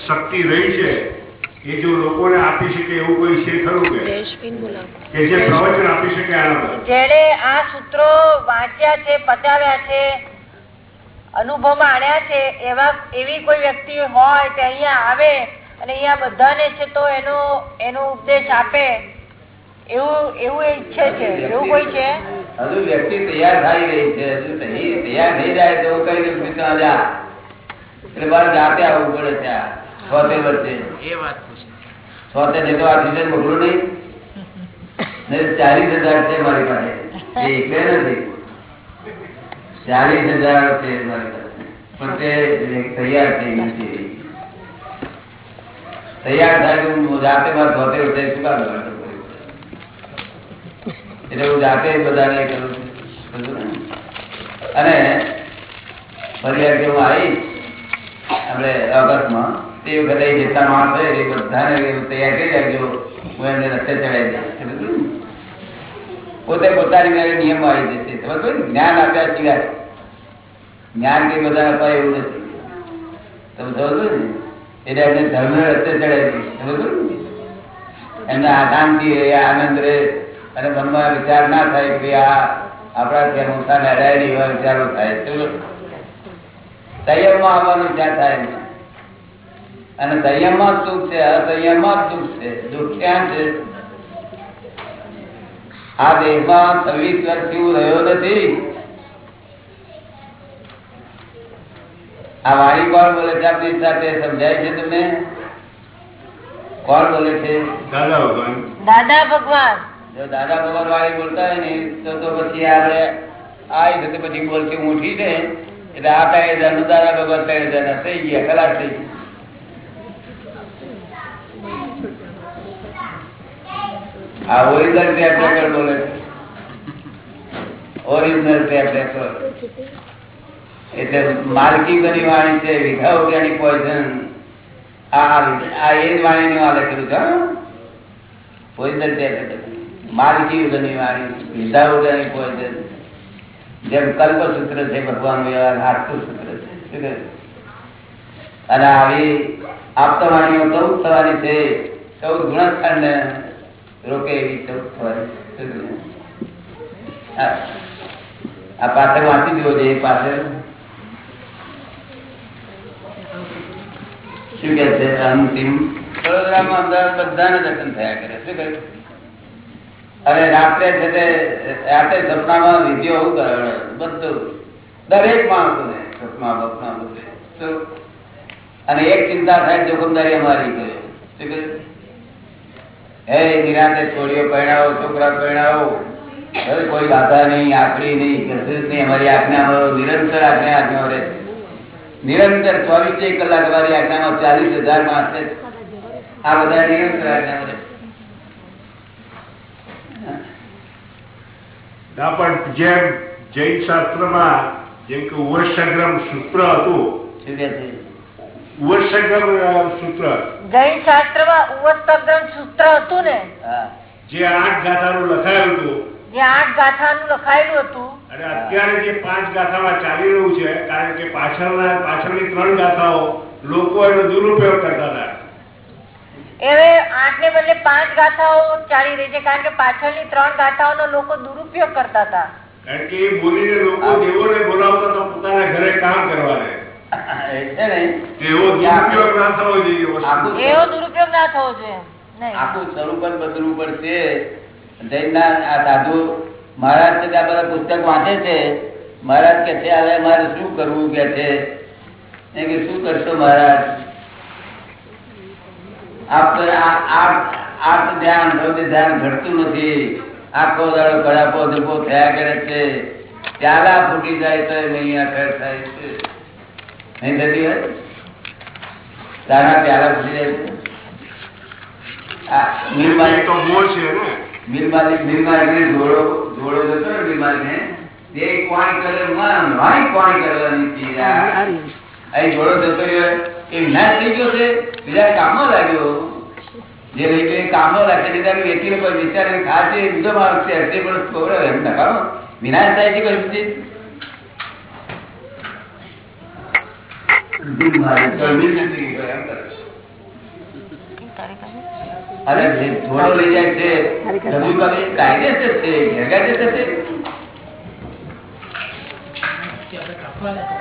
શક્તિ રહી છે એ જો લોકોને આપી શકે એવું કોઈ છે ખરું કે? કે જે પ્રવચન આપી શકે? જેણે આ સૂત્રો વાંચ્યા છે પચાવ્યા છે અનુભવમાં આણ્યા છે એવા એવી કોઈ વ્યક્તિ હોય તે અહીંયા આવે અને અહીંયા બધાને છે તો એનો એનો ઉપદેશ આપે એવું એવું એ ઈચ્છે છે એવું કોઈ છે? હજુ વ્યક્તિ તૈયાર થઈ રહી છે હજુ તૈયાર થઈ જાય તો કઈ જા. એટલે મારે જાતે આવવું પડે ત્યાં. છોતેર વર્ષે એ વાત છોતેર નહીં તો આ સિઝન મોકલું નહીં. ચાલીસ હજાર છે મારી પાસે. એ એકલે નથી. ચાલીસ હજાર છે મારી પાસે. પણ તે તૈયાર થઈ નથી તૈયાર થાય હું જાતે મારે છોતેર વર્ષે શું કામ કરતો એટલે હું જાતે બધાને કરું. અને ફરિયાદ કે હું આવીશ આપણે અગસ્તમાં તે વખતે જેટલા માણસ હોય એ બધાને તૈયાર કરી રાખજો. હું એમને રસ્તે ચડાવી દઈશ. પોતે પોતાની મેળે નિયમ આવી જશે સમજો ને? જ્ઞાન આપ્યા સિવાય. જ્ઞાન કઈ બધા અપાય એવું નથી. તમે સમજો ને? એટલે એમને ધર્મ રસ્તે ચડાવી દઈશ. સમજો ને? એમને આશાંતિ રહે આનંદ રહે. અને મનમાં વિચાર ના થાય કે આ આપણા ત્યાં ઊંચા અડાયેલી એવા વિચારો થાય. સંયમમાં આવવાનું વિચાર થાય નહીં. અને સંયમમાં સુખ છે? અસંયમમાં દુઃખ છે. દુઃખ ક્યાં છે? આ દેશમાં છવ્વીસ વર્ષથી હું રહ્યો નથી. આ વાણી કોણ બોલે છે? આપની સાથે સમજાય છે તમને? કોણ બોલે છે? દાદા ભગવાન. દાદા ભગવાન. જો દાદા ભગવાન વાળી બોલતા હોય ને તો તો પછી આપણે આ રીતે પછી બોલતી ઊંઠી છે એટલે આ ત્રણ હજારનું દાદા ભગવાન ના થઈ ગયા, ખલાસ થઈ ગયા? આ ઓરિજિનલ ટેપ રેકોર્ડ બોલે ઓરિજિનલ ટેપ રેકોર્ડ એટલે માલકી બની વાણી છે, વિઘા ઓર્ગેનિક પોઈઝન આ એ જ વાણીનું આ લખેલું છે, હો. પોઈઝન ટેપ રેકોર્ડ માલકી બની વાણી વિધા ઓર્ગેનિક પોઈઝન જેમ કલ્પસૂત્ર છે, ભગવાન આટલું સૂત્ર છે? અને આવી આપતવાણીઓ ચૌદ થવાની છે, ચૌદ ગુણસ્થાન રોકે એવી ચૌદ થવાની? આ પાછળ વાંચી જુઓ છે એ પાછળ. શું કે છે? અંતિમ વડોદરામાં અમદાવાદ બધાને દર્શન થયા કરે. શું કહ્યું અને રાત્રે છે તે રાતે સપનામાં વિધિઓ એવું કરે બધું, દરેક માણસોને, સપના, બપના, બધું. અને એક ચિંતા થાય, જોખમદારી અમારી કહ્યું હે નિરાતે છોડીઓ પરણાવો છોકરા પરણાવો હવે કોઈ બાધા નહીં, આકડી નહીં કશું નહીં, અમારી આજ્ઞામાં નિરંતર આજ્ઞા આજ્ઞા રહે નિરંતર ચોવીસ કલાક અમારી આજ્ઞામાં ચાલીસ હજાર માણસ આ બધા નિરંતર આજ્ઞા રહે ના પણ જેમ જૈન શાસ્ત્રમાં જેમ કે ઉવર્ષગ્રમ સૂત્ર હતું ઉવર્ષગ્રમ સૂત્ર. જૈન શાસ્ત્રમાં ઉવર્ષગ્રમ સૂત્ર હતું ને જે આઠ ગાથાનું લખાયું હતું. જે આઠ ગાથાનું લખાયેલું હતું. અને અત્યારે જે પાંચ ગાથામાં ચાલી રહ્યું છે કારણ કે પાછળના પાછળની ત્રણ ગાથાઓ લોકો એનો દુરુપયોગ કરતા હવે આઠ ને બદલે પાંચ ગાથાઓ ચાલી રહી છે કારણ કે પાછળની ત્રણ ગાથાઓનો લોકો દુરુપયોગ કરતા હતા. કારણ કે એ બોલીને લોકો દેવોને બોલાવતા હતા પોતાના ઘરે કામ કરવાને. એ છે ને. તેવો દુરુપયોગ ના થવો જોઈએ વસ્તુ. આખું એવો દુરુપયોગ ના થવો જોઈએ આખું સ્વરૂપ જ બદલવું પડશે. જૈનના આ સાધુ મહારાજ છે ત્યાં બધા પુસ્તક વાંચે છે. મહારાજ કે છે હવે મારે શું કરવું? કે છે. શું કરશો મહારાજ? આપ ધ્યાન સૌથી ધ્યાન ઘટતું નથી. આખો દાડો કડાપો ધબો થયા કરે છે. પ્યાલા ફૂટી જાય તો નહીં થાય છે. નહીં થતી હોય? તારા પ્યાલા ફૂટી જાય છે? મિલ માલિક તો મોહ છે ને. મિલ માલિક મિલ જોડો જોડો જતો ને મિલ તે કોણ કરે માં કોણ કરવાની ચીજ. અહીં ઘોડો જતો રહ્યો એ વિનાશ થઈ ગયો છે. બીજા કામમાં લાગ્યો. જે રહી ગયો કામમાં લાગે છે ત્યારે વેચીને કોઈ વિચારે ખાશે એ બીજો માર્ગ છે હશે પણ ખબર એમ નકામો વિનાશ થાય છે કોઈ. અરે થોડો લઈ જાય છે રજૂ કરે એ કાયદેસર છે ગેરકાયદેસર છે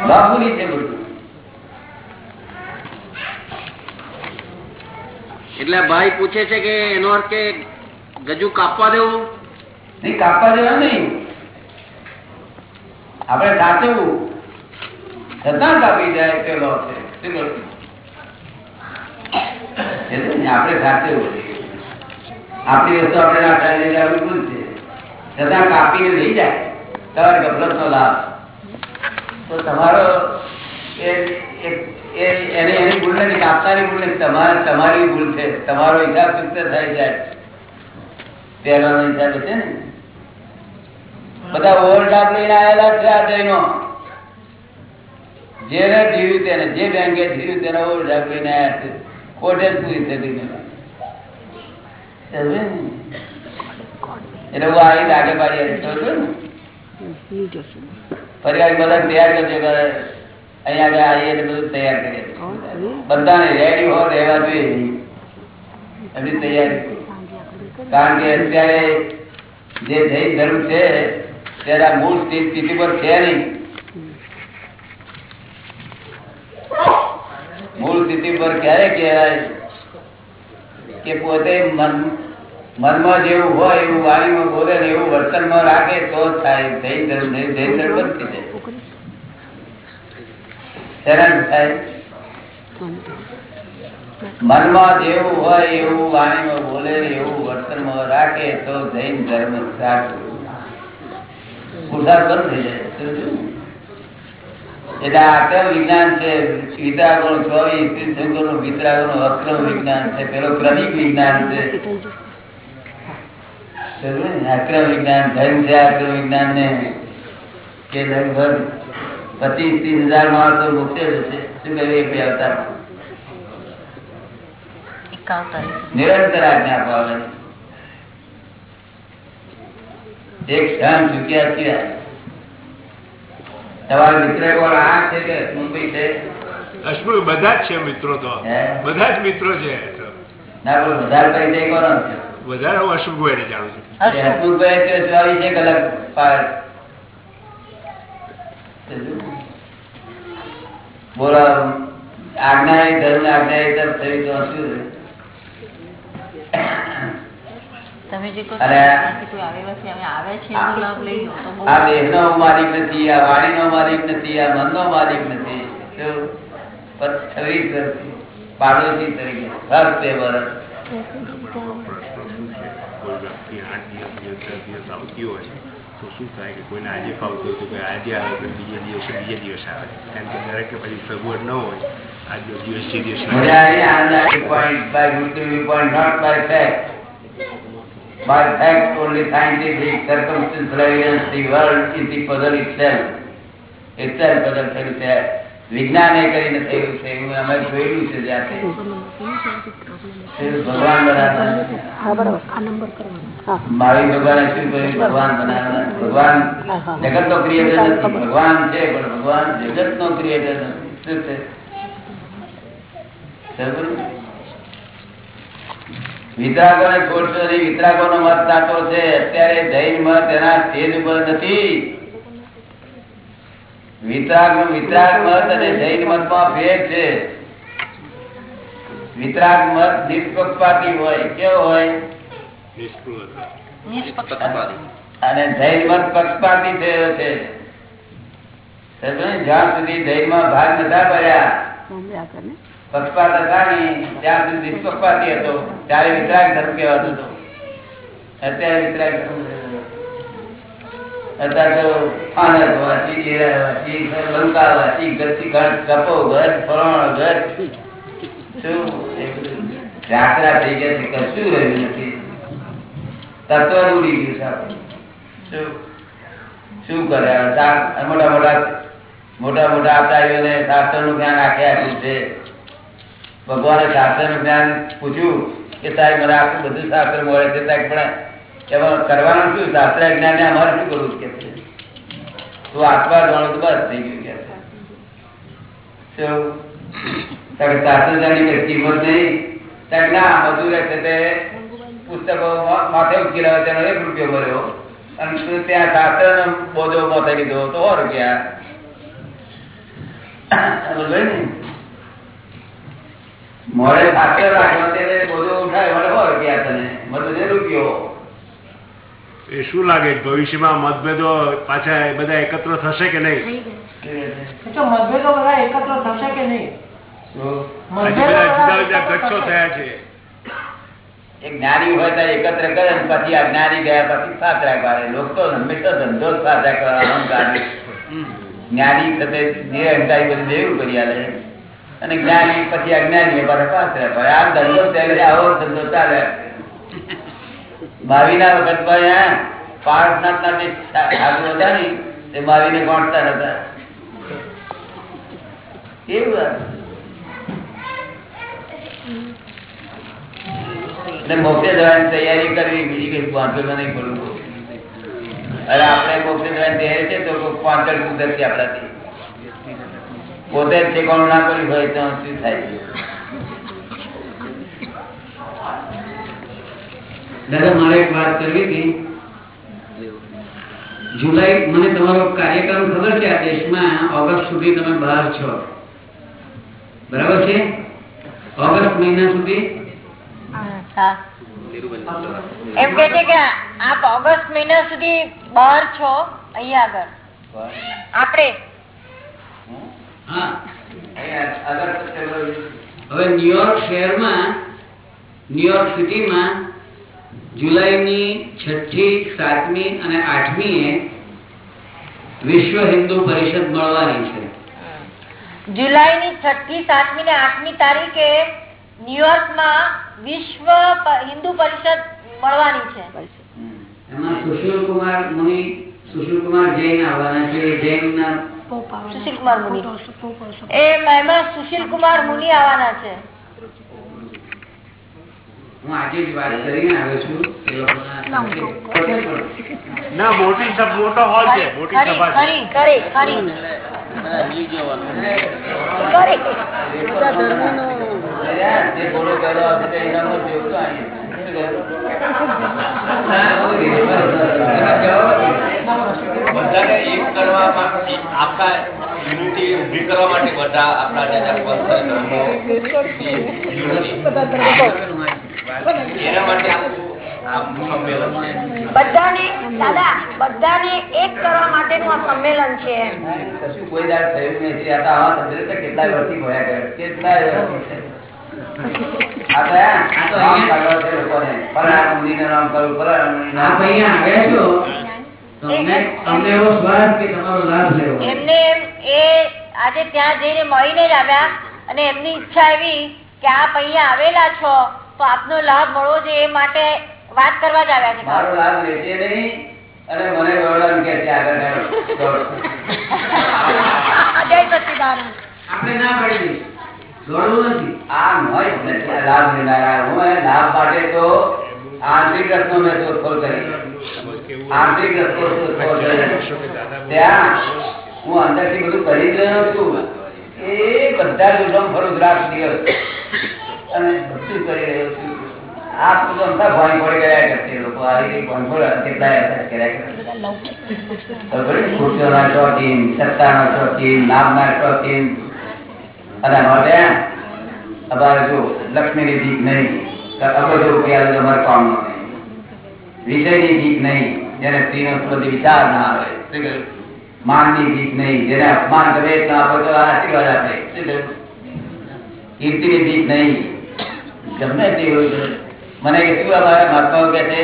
બાપુની છે બધું. એટલે ભાઈ પૂછે છે કે એનો અર્થ કે ગજુ કાપવા દેવું? નહીં, કાપવા દેવા નહીં. આપણે સાચવું. છતાં કાપી જાય પેલો છે? આપણે સાચવવું આપણી વસ્તુ આપણે ના થાય એટલે આપણી ભૂલ છે. છતાં કાપીને લઈ જાય. તમારે ગફલત લાભ. તો તમારો એને એની ભૂલ નથી કાપનારી ભૂલ નથી તમારે તમારી ભૂલ છે તમારો હિસાબ ચુક્ત થઈ જાય પહેલાનો હિસાબ છે ને? બધા ઓવરડ્રાફ્ટ લઈને આવેલા છે આ જૈનો જેને જીવ્યું તેને જે બેંકે જીવ્યું તેને ઓવરડ્રાફ્ટ લઈને આવ્યા છે. ખોટે જ પૂરી થતી? એટલે હું આવી આગળ પાડી ફરી બધા તૈયાર કરજો અહીંયા આગળ આવીએ એટલે બધું તૈયાર કરીએ બધાને રેડી હો રહેવા જોઈએ. એમની તૈયારી. કારણ કે અત્યારે જે જૈન ધર્મ છે ત્યારે આ મૂળ સ્થિતિ સ્થિતિ પર છે નહીં. મૂળ સ્થિતિ પર ક્યારે કહેવાય કે પોતે મન મનમાં જેવું હોય એવું વાણીમાં બોલે ને એવું વર્તનમાં રાખે તો જ થાય. જૈન ધર્મ જૈન ધર્મ બંધ થઈ જાય. શેના થાય મનમાં જેવું હોય એવું વાણીમાં બોલે, એવું વર્તનમાં રાખે તો જૈન ધર્મ વિજ્ઞાન છે. વિતરાગો ચોવીસનું વિતરાગો નું અક્રમ વિજ્ઞાન છે. પેલો ક્રમિક વિજ્ઞાન છે. સમજ્યું? વિજ્ઞાન, ધર્મ છે વિજ્ઞાન ને કે લગભગ પચીસ ત્રીસ હજાર માણસો મુક્ત જશે શું કહ્યું એક બે અવતાર નિરંતર આજ્ઞા પાવે એક ક્ષણ ચૂક્યા સિવાય. તમારા મિત્ર કોણ આ છે કે મુંબઈ છે? હસમુખ બધા જ છે મિત્રો તો. હે? બધા જ મિત્રો છે. તો ના પણ વધારે પૈસા કોનો છે વધારે હું હસમુખભાઈને જાણું છું. એ ચોવીસ એક સ્વામી છે કલાક પાર બોલો આજ્ઞા ધર્મ આજ્ઞા તરફ તો શું તો દેહનો માલિક નથી આ વાણીનો માલિક નથી આ મનનો માલિક નથી. પાડોશી તરીકે હર તહેવાર વર્ષ કોઈ વ્યક્તિ આઠ દિવસ દિવસ આવતી હોય તો શું થાય કે કોઈને આજે ફાવતું હોય તો કોઈ આજે આવે તો બીજે દિવસે બીજે દિવસ આવે કારણ કે દરેકે પછી સગવડ ન હોય આજનો દિવસ જે દિવસ by fact. Only scientific circumstantial evidence, the world is the puzzle itself. itself puzzle થયું છે વિજ્ઞાને કરીને થયું છે એવું અમે જોયેલું છે જાતે ભગવાન બનાવવાના મારી ભગવાન શું કહ્યું? ભગવાન ભગવાન જગત નો ક્રિએટર નથી. ભગવાન છે પણ ભગવાન જગત નો ક્રિએટર નથી. શું છે? વિતરાગો ને છોડશો નહીં વિતરાગો નો મત સાચો છે. અત્યારે જૈન મત એના સ્ટેજ ઉપર નથી. વિતરાગ વિતરાગ મત અને જૈન મતમાં ફેર છે. વિતરાગ મત નિષ્પક્ષપાતી હોય કેવો હોય. અને જૈન પક્ષપાતી થયો છે. જ્યાં સુધી જૈન ભાગ નતા પડ્યા પક્ષપાત હતા નહીં ત્યાં સુધી નિષ્પક્ષપાતી હતો. ત્યારે વિતરાગ ધર્મ કહેવાતો હતો. અત્યારે વિતરાગ ધર્મ અત્યારે તો વાંચી, ડેરા વાંચી, લંકા ગતિ કપો ઘર, ફરણ ઘર. શું? એ થઈ ગયા કશું રહ્યું નથી. તત્વ ઉડી ગયું છે શું? શું કરે? મોટા મોટા મોટા મોટા આચાર્યોને શાસ્ત્રનું જ્ઞાન આખે આપ્યું છે ભગવાને શાસ્ત્રનું જ્ઞાન પૂછ્યું કે સાહેબ, મને આખું બધું શાસ્ત્ર મળે છે. સાહેબ, પણ એમાં કરવાનું શું? શાસ્ત્ર જ્ઞાન અમારે શું કરવું કે છે? તું આત્મા જાણું તો બસ થઈ ગયું કે છે. શું? ત્યારે સાતસો હજારની કઈ કિંમત નહીં. ત્યારે ના બધું રહેશે તે. પુસ્તકો માથે ઉકેલાવે તેનો એક રૂપિયો ભર્યો અને ત્યાં શાસ્ત્ર બોજો માથે લીધો તો સો રૂપિયા. મોડે શાસ્ત્ર રાખ્યો તેને બોજો ઉઠાય મને સો રૂપિયા તને. મજૂરે રૂપિયો. એ શું લાગે? ભવિષ્યમાં મતભેદો પાછા બધા એકત્ર થશે કે નહીં? મતભેદો બધા એકત્ર થશે કે નહીં? જુદા જુદા ગઠ્ઠો થયા છે. એક જ્ઞાની હોય તો એકત્ર કરે પછી આ ગયા પછી સાથ રાખવા લોકો હંમેશા ધંધો જ સાથ રાખવા અહંકાર. જ્ઞાની સાથે જે બધું દેવું કરી આવે અને જ્ઞાની પછી અજ્ઞાની પાસે સાથ રાખવા આ ધંધો ચાલે આવો ધંધો ચાલે. ભાવિના વખતમાં પાર્થનાથ ના જે ઠાકુર હતા ને, તે ભાવિને ગોઠતા હતા એવું? એટલે મોક્ષે જવાની તૈયારી કરવી, બીજી કઈ પાંચસો નહીં પડવું અરે આપણે મોક્ષે જવાની તૈયારી છે તો કોઈ પાંચડ કુદરતી આપણાથી. પોતે જ ઠેકાણું ના કર્યું હોય તો શું થાય? દાદા, મારે એક વાત કરવી હતી. જુલાઈ, મને તમારો કાર્યક્રમ ખબર છે, આ દેશમાં ઓગસ્ટ સુધી તમે બહાર છો. બરાબર છે? ઓગસ્ટ મહિના સુધી હા એમ કે છે કે આપ ઓગસ્ટ મહિના સુધી બહાર છો અહીંયા આગળ. આપણે. હવે ન્યુયોર્ક શહેરમાં ન્યુયોર્ક સિટીમાં જુલાઈની છઠ્ઠી સાતમી અને આઠમીએ વિશ્વ હિન્દુ પરિષદ મળવાની છે. જુલાઈની છઠ્ઠી સાતમી ને આઠમી તારીખે ન્યુયોર્કમાં વિશ્વ હિન્દુ પરિષદ મળવાની છે. એમાં સુશીલ કુમાર મુનિ સુશીલ કુમાર જૈન આવવાના છે. જૈનના સુશીલ કુમાર મુનિ. એ એમાં સુશીલ કુમાર મુનિ આવવાના છે. હું આજે જ વાત કરીને આવ્યો છું. ના મોટી મોટો હોલ છે મોટી સભા ખરી ખરી ખરી. જે બોલો બધાને એક કરવા માટે આપણા યુનિટી ઊભી કરવા માટે બધા આપણા જે જે પંથ ધર્મો unity. એના માટે આખું આ સંમેલન છે બધાને દાદા બધાને એક કરવા માટેનું આ સંમેલન છે. કશું કોઈ દાડ થયું નથી કેટલા વર્ષથી ભયા કરે કેટલાય વર્ષથી આજે ત્યાં જઈને મળીને જ આવ્યા અને એમની ઈચ્છા એવી કે આપ અહીંયા આવેલા છો તો આપનો લાભ મળવો જોઈએ એ માટે વાત કરવા જ આવ્યા છે. મારો લાભ લેશે નહીં અને મને વળવાનું કે છે આગળ હેડો. દોડો. જય સચ્ચિદાનંદ આપણે ના પાડી નથી. આ નોય નથી. લાભ લેનારા. હું લાભ માટે તો આંતરિક રસનો મેં શોધખોળ કરી. આંતરિક રસ્તો શોધખોળ કરી. ત્યાં હું અંદરથી બધું કરી જ રહ્યો છું. એ બધા જ ઉઠમ ફરું છું રાત દિવસ. અને બધું કરી રહ્યો છું. આ બધું અમથા ભણી પડી કરશે. લોકો આ રીતે ભણી પડી કેટલાય અભ્યાસ કર્યા કરે? ખુરશીઓના શોખીન સત્તાના શોખીન શોખીન. અને અમારે ત્યાં અમારે જો લક્ષ્મીની ભીખ નહીં અબજો રૂપિયા તો અમારે કામનો નહીં વિષયની ભીખ નહીં જેને સ્ત્રીનો બધી વિચાર ના આવે શું કહ્યું? માનની ભીખ નહીં જેને અપમાન કરે એટલા આપે તો આશીર્વાદ આપે શું કહ્યું? કીર્તિની ભીખ નહીં ગમે તે હોય છે. મને કે શું અમારા મહાત્માઓ કહે છે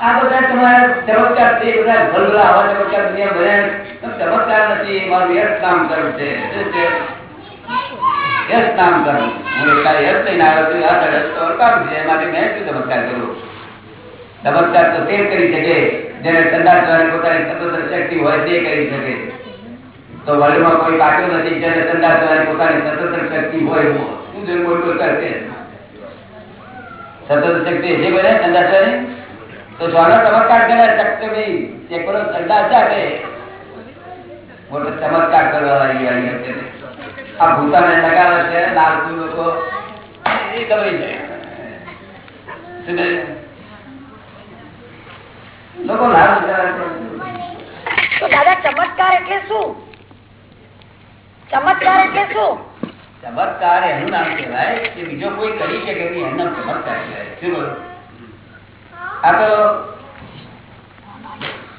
આ બધા તમારા ચમત્કાર છે એ બધા ભલભલા આવા ચમત્કાર દુનિયા ભર્યા ચમત્કાર નથી એ મારું યશ નામ કર્મ છે શું છે યશ નામ હું એકલા યશ લઈને આવ્યો છું આ તરફ તો અડકાવું છે માટે મેં શું ચમત્કાર કર્યો? ચમત્કાર તો તે કરી શકે, જેને સંદાસ પોતાની સ્વતંત્ર શક્તિ હોય તે કરી શકે. તો વર્લ્ડમાં કોઈ બાકી નથી, જેને સંદાસ પોતાની સ્વતંત્ર શક્તિ હોય શું છે કોઈ કોઈ કરશે સતત શક્તિ જે બને સંદાસ તો સ્વાનો ચમત્કાર કરે શકતે નહીં એક સંદાસ આપે. મોટો ચમત્કાર કરવા લાગી આ ભૂતાને લગાવે છે લાલચુ લોકો એ ગભરાઈ જાય. લોકો લાલ લગાવે તો દાદા ચમત્કાર એટલે શું? ચમત્કાર એટલે શું? ચમત્કાર એનું નામ કહેવાય કે બીજો કોઈ કરી શકે નહીં એનું નામ ચમત્કાર કહેવાય. શું આ તો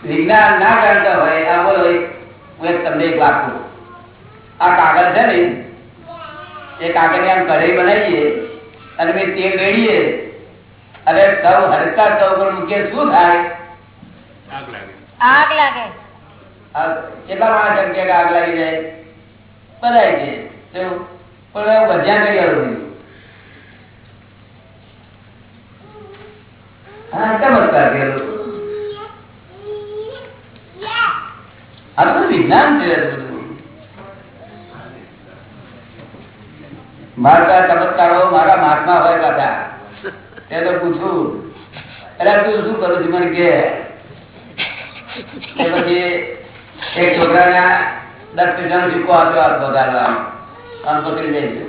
વિજ્ઞાન ના જાણતા હોય આ બોલો હું તમને એક વાત કહું. આ કાગળ છે ને એ કાગળ આમ કઢાઈ બનાવીએ અને મેં તેલ રેડીએ. અને સૌ હરકા સૌ પર મૂકીએ શું થાય? આગ લાગે. આગ લાગે. કેટલા માણસ એમ કે આગ લાગી જાય? બધાય છે? પણ ભજ્યા કરી આવ્યું હા ચમત્કાર કરેલો આ તો વિજ્ઞાન છે આ બધું. મારા ચમત્કારો મારા મહાત્મા હોય પાછા. તે તો પૂછું. એટલે તું શું કરું છું? મને કે. પછી એક છોકરાને દસ પૈસાનો સિક્કો આપ્યો હાથ વધારવાનો આમ પકડી લઈ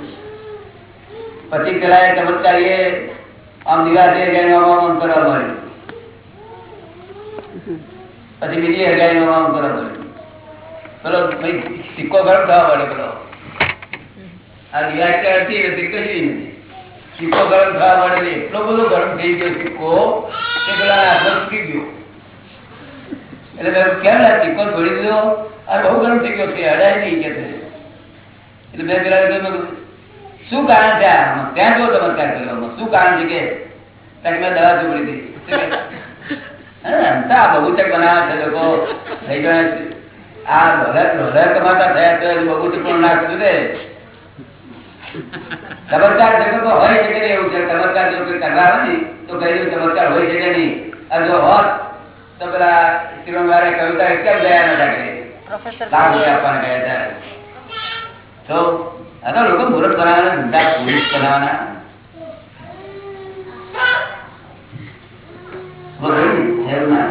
પછી પેલા એ ચમત્કારીએ આમ નિરાશે આમ કરવા મળ્યું પછી બીજી આમ કરવા મળ્યું પેલો સિક્કો ગરમ થવા મળ્યો પેલો. આ વ્યાખ્યા હતી નથી કશી નથી સિક્કો ગરમ થવા માંડ્યો એટલો બધો ગરમ થઈ ગયો સિક્કો કે પેલા હાથમાં તૂટી ગયો. એટલે મેં કેમ ના સિક્કો છોડી દીધો? આ બહુ ગરમ થઈ ગયો છે અડાય નહીં કે એટલે મેં પેલા શું કારણ છે આમાં? ત્યાં જો ચમત્કાર કર્યો શું કારણ છે કે? મેં દવા ચોપડી દીધી. શું કે? હા, અંતા બહુચક બનાવે છે લોકો. થઈ ગયા આ ભલે ડોલર કમાતા થયા તો હજુ બહુચક પણ ના ને ચમત્કાર જગત હોય છે કે એવું છે? ચમત્કાર જો કોઈ કરવા નથી તો કહી દઉં ચમત્કાર હોય છે કે નહીં? અને જો હોત તો પેલા શિરોમવારે કવિતા કેમ ગયા નતા કરે પ્રોફેસર આપવાના ગયા હતા. તો આ લોકો મુહૂર્ત બનાવવાના ધંધા પોલીસ બનાવવાના. બોલો ને, એવું ના.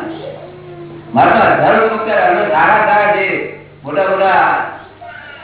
મારે તો હજારો સારા સારા જે મોટા મોટા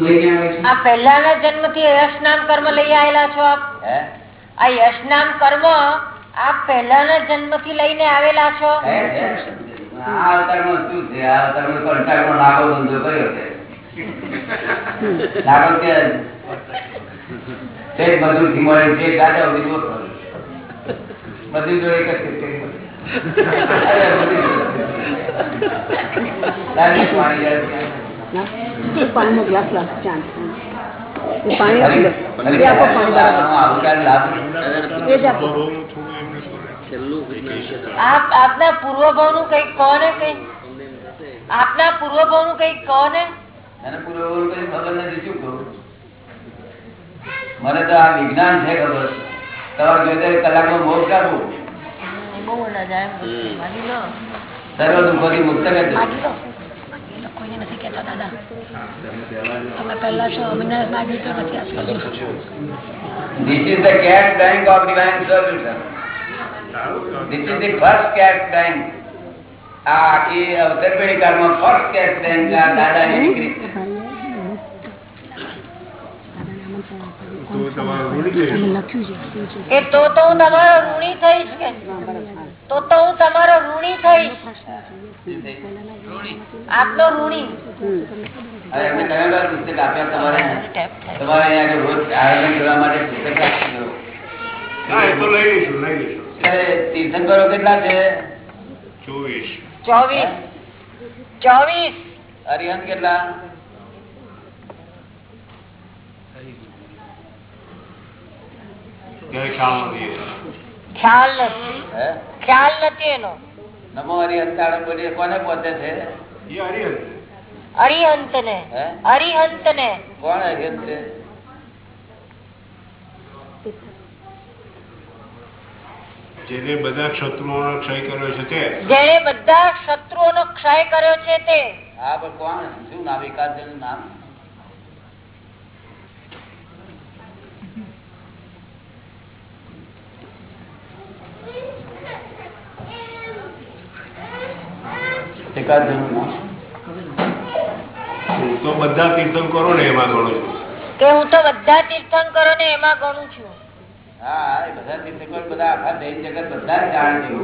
આ પહેલાના જન્મથી યશ નામ કર્મ લઈ આવેલા છો આપ? આ યશ નામ કર્મ આપ પહેલાના જન્મથી લઈને આવેલા છો? હે? હે? આ શું છે? આ અવતારમાં કંટાળો નાગો ધંધો કર્યો છે. નાગો કે તે મજૂરથી મળે છે. ગાજા ઊભી દો એક જ છે બધી જો. લાગે પાણી જાય છે. પાણીનો ગ્લાસ ચાંદ. આપના પૂર્વભાવનું કંઈક કહો ને કઈ. આપના પૂર્વભાવનું. કંઈક કહો? ને મને તો આ વિજ્ઞાન છે ખબર. તમારે અલગ એમ માગી લો. સર્વ દુઃખોથી મુક્ત કરજો કોઈને નથી કહેતા દાદા. તમે પહેલા છો અમે માગી તો નથી આપતા This is the cash bank of divine solution. This is the first cash bank. આ આખી અવસર પેઢી ફર્સ્ટ first બેંક આ દાદાની દીકરી. એ તો તો હું તમારો ઋણી થઈશ કે? તો તો હું તમારો ઋણી થઈશ. આપનો ઋણી હવે એમને કયા કયા પુસ્તક આપ્યા તમારે ટેપ થાય તમારે અહીંયા આગળ રોજ આયોજન કરવા માટે પુસ્તક આપજો. હા એ તો લઈ લઈશું લઈ લઈશું એટલે તીર્થંકરો કેટલા છે ચોવીસ ચોવીસ ચોવીસ અરિહંત કેટલા ક્યાંય ખ્યાલ નથી ખ્યાલ નથી હે ખ્યાલ નથી એનો નમો હરિહંતાણું બોલીએ કોને પહોંચે છે? અરિહંત ને અરિહંત ને કોણ અરિહંત જેને બધા શત્રુઓનો ક્ષય કર્યો છે તે. જેને બધા શત્રુઓનો ક્ષય કર્યો છે તે. હા પણ શું નામ? નામ? એકાદ જણનું નામ? હું તો બધા તીર્થંકરો ને એમાં ગણું છું. કે હું તો બધા તીર્થંકરો ને એમાં ગણું છું. હા એ બધા તીર્થંકર બધા આખા દૈન જગત બધા જાણે છે.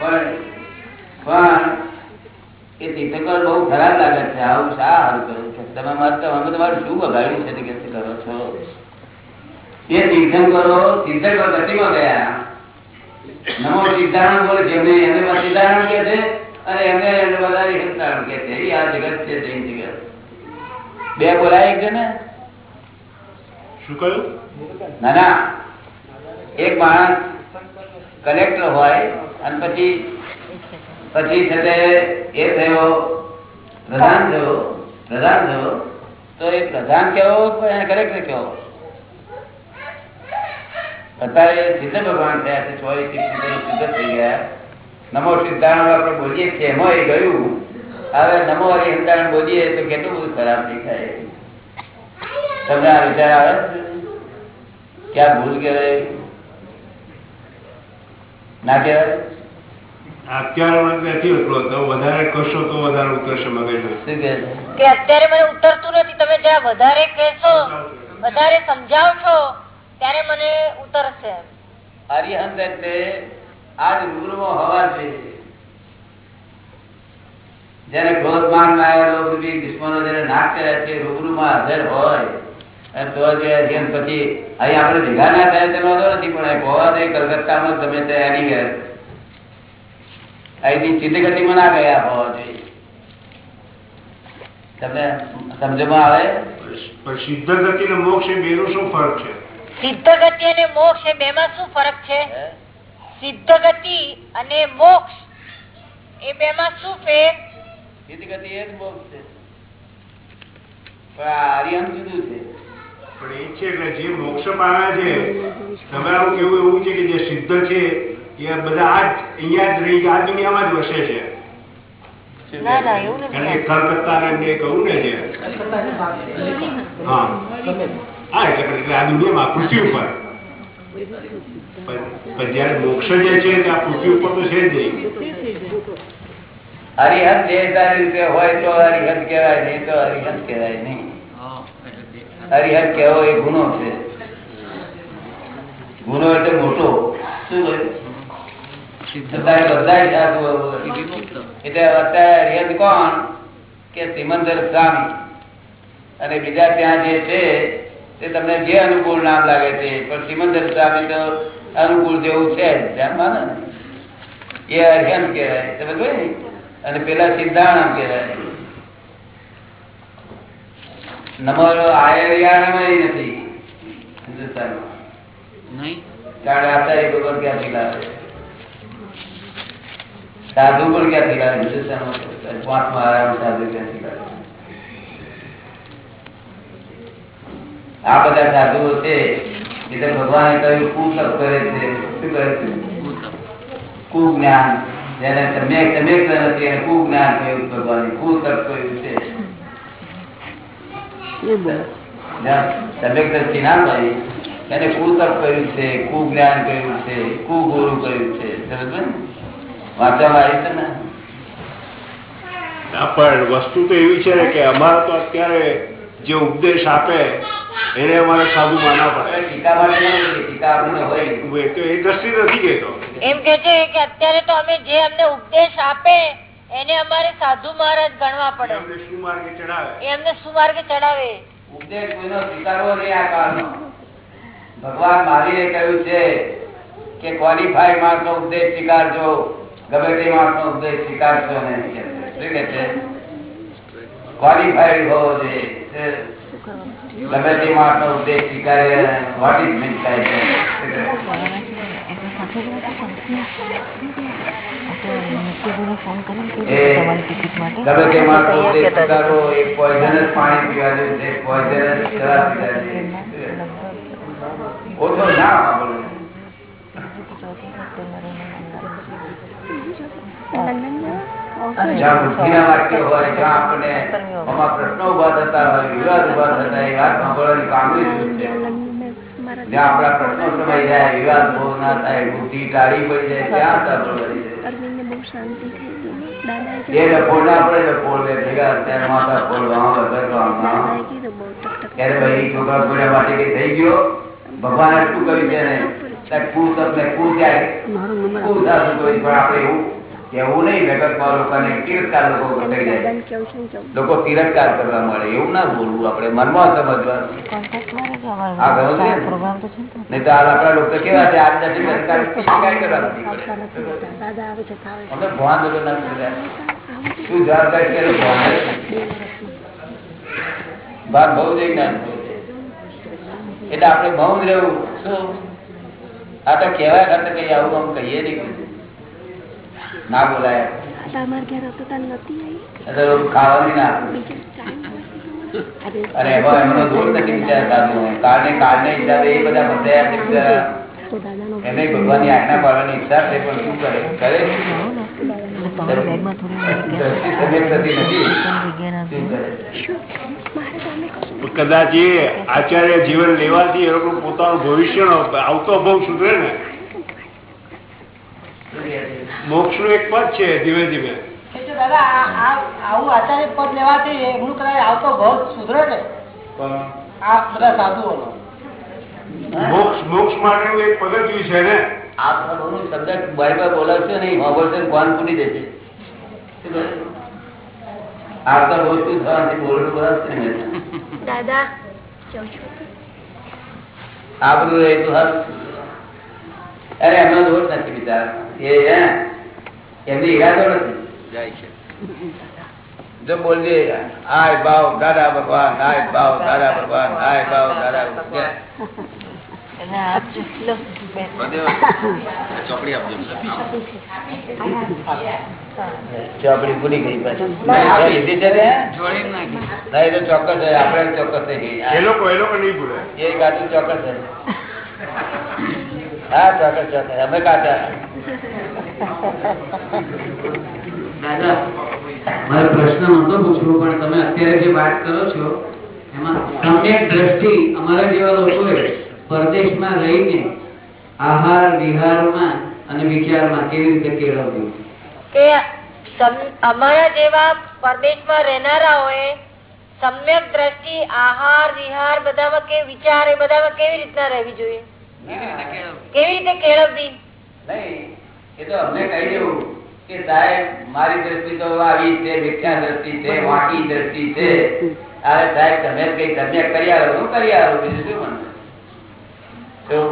પણ પણ એ તીર્થંકર બહુ ખરાબ લાગે છે. આવું શા હારું કર્યું છે? તમે મારે અમે તમારું શું બગાડ્યું છે કે કરો છો? એ તીર્થંકરો તીર્થંકર ગતિમાં ગયા. નમો સિદ્ધાર્થ બોલે જેમને એને પણ સિદ્ધાર્થ કે છે. અને એમને એને વધારે સિદ્ધાર્થ કે છે. આ જગત છે જૈન જગત. બે બોલાય એક છે ને શું કહ્યું? ના ના. એક માણસ કલેક્ટર હોય અને પછી પછી છે તે એ થયો પ્રધાન થયો પ્રધાન થયો તો એ પ્રધાન કેવો એને કલેક્ટર કેવો? અત્યારે સિદ્ધ ભગવાન થયા છે સિદ્ધ સિદ્ધ થઈ ગયા. નમો સિદ્ધાંત આપણે બોલીએ છીએ એમાં એ ગયું. હવે નમો હરિહંતાણ બોલીએ તો કેટલું બધું ખરાબ દેખાય. તમને આ વિચાર આવે? ક્યાં ભૂલ કહેવાય? ના કહેવાય? અત્યારે મને ઉતરતો નથી તમે જ્યાં વધારે કહેશો વધારે સમજાવશો ત્યારે મને ઉતરશે. અરિહંત એટલે આજ રૂબરૂમાં હોવા જોઈએ. જેને ક્રોધ માન માયા દુશ્મનો જેને નાશ કર્યા છે રૂબરૂમાં હાજર હોય અને તો પછી અહીં આપણે ભેગા ના થાય તેનો વાંધો નથી પણ હોવા દે કલકત્તામાં ગમે તે એની ઘેર અહીંથી સિદ્ધ ગતિમાં ના ગયા હોવા જોઈએ. તમને સમજમાં આવે? સિદ્ધ ગતિ ને મોક્ષ એ બેનો શું ફરક છે? સિદ્ધ ગતિ અને મોક્ષ એ બેમાં શું ફરક છે? સિદ્ધ ગતિ અને મોક્ષ. એ બેમાં શું ફેર સિદ્ધ ગતિ એ જ મોક્ષ છે. પણ આ જુદું છે. પણ એ છે એટલે જે મોક્ષ પાણા છે તમારું કેવું એવું છે કે જે સિદ્ધ છે એ બધા આ જ અહીંયા જ રહી આ દુનિયામાં જ વસે છે. કલકત્તા ને કહું ને છે. હા. હા એટલે આ દુનિયામાં પૃથ્વી ઉપર. પણ જયારે મોક્ષ જે છે આ પૃથ્વી ઉપર તો છે જ નહીં. હરિહંત જે સારી રીતે હોય તો હરિહંત કહેવાય, નહીં તો હરિહંત કહેવાય નહીં. હરિહંત કહેવો એ ગુનો છે. ગુનો એટલે મોટો. શું. એટલે કોણ? કે સિમંદર સ્વામી અને બીજા ત્યાં જે છે, તે તમને જે અનુકૂળ નામ લાગે છે, પણ સિમંદર સ્વામી તો અનુકૂળ જેવું છે જ ધ્યાન માનો ને એ અર્હ્યમ કહેવાય તમે ને? અને પેલા સિદ્ધાણમ કહેવાય. નમરો આયર્યાણમાં નથી હિન્દુસ્તાનમાં. કારણ આચાર્ય ભગવાન ક્યાંથી લાવે? સાધુ પણ ક્યાંથી લાવે? હિન્દુસ્તાનમાં પાંચમા આરામ સાધુ ક્યાંથી લાવે? આ બધા સાધુઓ છે એ તો ભગવાને કહ્યું કુતપ કરે છે શું કરે છે? કુજ્ઞાન. જેને તમે તમે નથી એને કુજ્ઞાન કહ્યું ભગવાને કુતપ કહ્યું છે. એ સમ્યક દ્રષ્ટિ ના કરી એને કુતપ કહ્યું છે કુજ્ઞાન કહ્યું છે કુગુરુ કહ્યું છે. સમજ ને? વાંચવામાં આવી છે ને પણ વસ્તુ તો એવી છે ને કે અમારે તો અત્યારે જે ઉપદેશ આપે એને અમારે સાધુ માનવા પડે. ટીકા માટે ટીકા આપણને હોય? એ તો એ દ્રષ્ટિ નથી કહેતો એમ કે છે કે અત્યારે તો અમે જે અમને ઉપદેશ આપે એને અમારે સાધુ મહારાજ ગણવા પડે. એમને શું ચડાવે એમને સુમાર્ગે ચડાવે ઉપદેશ કોઈનો સ્વીકારવો નહીં આ કાળનો. ભગવાન મહાવીરે કહ્યું છે કે ક્વોલિફાઈ માણસનો ઉપદેશ સ્વીકારજો ગમે તે માણસનો ઉપદેશ સ્વીકારશો નહીં કે છે. શું કે છે? ક્વોલિફાઈડ હોવો જોઈએ. ગમે તે માણસનો ઉપદેશ સ્વીકારે વોટ ઇઝ મીન થાય છે. શું કહે? એ ગમે તે માણસનો ઉપદેશ સ્વીકારવો એ પોઈઝનસ પાણી પીવા જેવું છે પોઈઝનસ શરાબ પીવા જેવી છે. ઓછો ના સાંભળવું. જ્યાં બુદ્ધિના વાક્યો હોય જ્યાં આપણને આમાં પ્રશ્નો ઊભા થતા હોય વિવાદ ઊભા થતા હોય એ વાત સાંભળવાની કામની શું છે. જ્યાં આપણા પ્રશ્નો સમાઈ જાય વિવાદ બહુ ના થાય બુદ્ધિ ટાળી પડી જાય ત્યાં સાંભળવાની છે અરવિંદને બહુ શાંતિ થઈ ગઈ. દાદાએ એ રફોડ ના પડે રફોડ બે ભેગા અત્યારે માથા ફોડવા વગર દાદાએ કીધું બહુ ટક ટક ત્યારે ભાઈ છોકરા છોડ્યા માટે કઈ થઈ ગયો? ભગવાને શું કર્યું છે ને કુ તમને કુ જાય. મારો નંબર કુ થતું તો પણ આપણે એવું એવું નહીં જગતમાં લોકોને તિરસ્કાર લોકો થઈ જાય. લોકો તિરસ્કાર કરવા મળે એવું ના બોલવું આપણે મનમાં સમજવાનું આ ગયું નહીં તો આપણા લોકો કેવા છે? આ ભાન ના શું જવાબદારી કરે એનું ભાન બહુ જ એટલે આપણે બહુ જ રહેવું. શું? આ તો કહેવાય ખાતે કઈ આવું આમ કહીએ નહીં. ના બોલાય. દાદા ઘેર હતો તાર નથી આવી ખાવાની ના. આપે. બીજે ચાઈ અને એમાં એમનો દોર નથી બિચારા કારણે કારણે હિસાબે એ બધા બંધાયા છે બિચારા એને ભગવાનની આજ્ઞા પાડવાની ઈચ્છા છે પણ શું કરે? કરે દ્રષ્ટિ સમ્યક થતી નથી. શું કરે? મારે સામે કશું કદાચ એ આચાર્ય જીવન લેવાથી એ લોકો પોતાનું ભવિષ્ય આવતો ભવ સુધરે ને. મોક્ષનું એક પદ છે ધીમે ધીમે. દાદા આ- આ- આવું આચાર્ય પદ લેવાથી એમનું કદાચ આવતો ભોગ સુધરે ને. આ બધા સાધુઓનો. મોક્ષ મોક્ષ માટેનું એક પદ્ધતિ છે ને? આ પ્રભુનું શબ્દ બાઈબલ બોલાવશો નહીં હોબળશે કોણ ફૂટી જશે શું કહે? આવતા રોજ શું થવાથી બોલવું બોલાવશે ને દાદા આ બધું એ તો હારું. અરે એમનો દોષ નથી બિચાર. એ હે? ઈરાદો નથી. જાય છે. જો બોલજે આય ભાવ દાદા ભગવાન આય ભાવ દાદા ભગવાન આય ભાવ દાદા ભગવાન. ચોપડી આપજો. ચોપડી ભૂલી ગઈ પાછી. ચોક્કસ આપડે ચોક્કસ એ લોકો એ લોકો નહીં ભૂલે. એ કાચું ચોક્કસ છે. હા ચોક્કસ ચોક્કસ અમે કાચા દાદા મારે પ્રશ્ન નહોતો પૂછવો પણ તમે અત્યારે જે વાત કરો છો એમાં સમ્યક દ્રષ્ટિ અમારા જેવા લોકોએ પરદેશમાં રહીને આહાર વિહારમાં અને વિચારમાં કેવી રીતે કેળવવું? કે અમારા જેવા પરદેશમાં રહેનારાઓએ સમ્યક દ્રષ્ટિ આહાર વિહાર બધામાં કે વિચાર એ બધામાં કેવી રીતના રહેવી જોઈએ? કેવી રીતે કેળવતી નહીં એ તો અમને કહી દેવું કે સાહેબ મારી દ્રષ્ટિ તો આવી છે મિથ્યા દ્રષ્ટિ છે વાંકી દ્રષ્ટિ છે. અરે સાહેબ તમે કઈ સમ્યક કરી આવો હું કરી આવું બીજું શું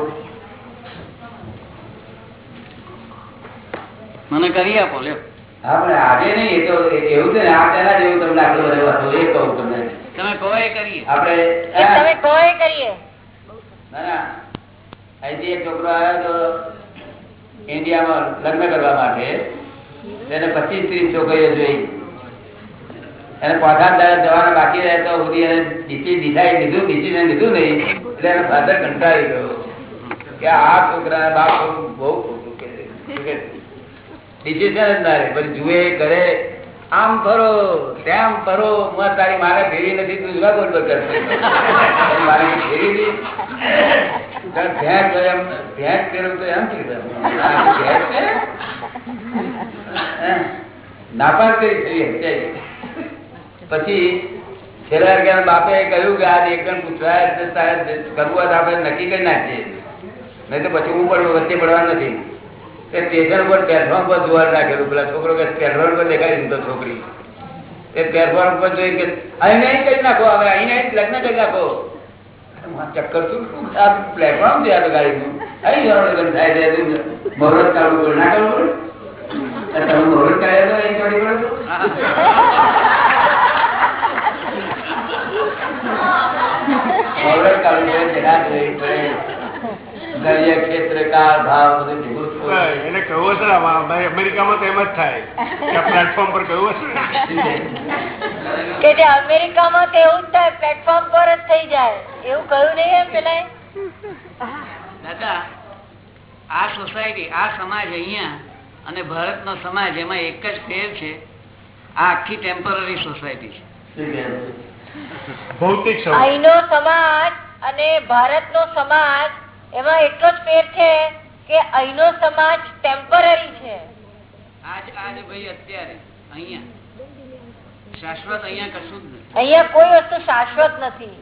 મને મને કરી આપો લ્યો. આપણે આજે નહીં એ તો એવું છે ને આ તેના જેવું તમને આટલું બધું હતું એ કહું તમને. તમે કહો એ કરીએ? આપણે તમે કહો એ કરીએ? ના ના. અહીંથી એક છોકરો આવ્યો હતો ઇન્ડિયામાં લગ્ન કરવા માટે. તેને પચીસ ત્રીસ છોકરીઓ જોઈ. એને પાછા જવાના બાકી રહે તો સુધી એને ડીસી દિશાએ લીધું ડિસિઝન લીધું નહીં. એટલે એનો ફાધર કંટાળી ગયો. કે આ છોકરા બાપ બહુ ખોટું કે ડિસિઝન જ ના રહે પછી જુએ, કરે. આમ ફરો, તેમ ફરો. હું તારી મારે ફેરી નથી, તું જુવા બોલ પર કરશે મારે ફેરી હતી પછી બાપે કહ્યું કે આજે એકદમ પૂછવાય કરવું આપણે નક્કી કરી નાખીએ. નહીં તો પછી હું પણ વચ્ચે પડવાનું નથી. તે સ્ટેશન પર પ્લેટફોર્મ પર જોવા રાખેલું પેલા છોકરો કે પ્લેટફોર્મ પર દેખાડી દીધો છોકરી. તે પ્લેટફોર્મ પર જોઈ કે, અહીં નહીં કરી નાખો, હવે અહીં લગ્ન કરી નાખો. ચક્કર શું? શું આ પ્લેટફોર્મ છે આ ગાડીનું. અહીં જવાનું લગ્ન થાય છે મુહૂર્ત કાઢવું પડે ના કાઢવું પડે તમે મુહૂર્ત કાઢ્યો તો અહીં ચોરી પડે મુહૂર્ત કાઢવું પડે રાત જોવી પડે ક્ષેત્ર કાળ ભાવ બધું એને કહ્યું હશે આમાં અમારે અમેરિકામાં તો એમ જ થાય પ્લેટફોર્મ પર કહ્યું હશે. કે જે અમેરિકામાં તો એવું જ થાય પ્લેટફોર્મ પર જ થઈ જાય. એવું કહ્યું નહીં એમ પેલા દાદા આ સોસાયટી આ સમાજ અહીંયા અને ભારતનો સમાજ એમાં એક જ ફેર છે. આ આખી ટેમ્પરરી સોસાયટી છે. ભૌતિક અહીંનો સમાજ અને ભારતનો સમાજ એમાં એટલો જ ફેર છે કે અહીંનો સમાજ ટેમ્પરરી છે. આજ આજ ભાઈ અત્યારે અહીંયા. શાશ્વત અહીંયા કશું જ નથી. અહીંયા કોઈ વસ્તુ શાશ્વત નથી.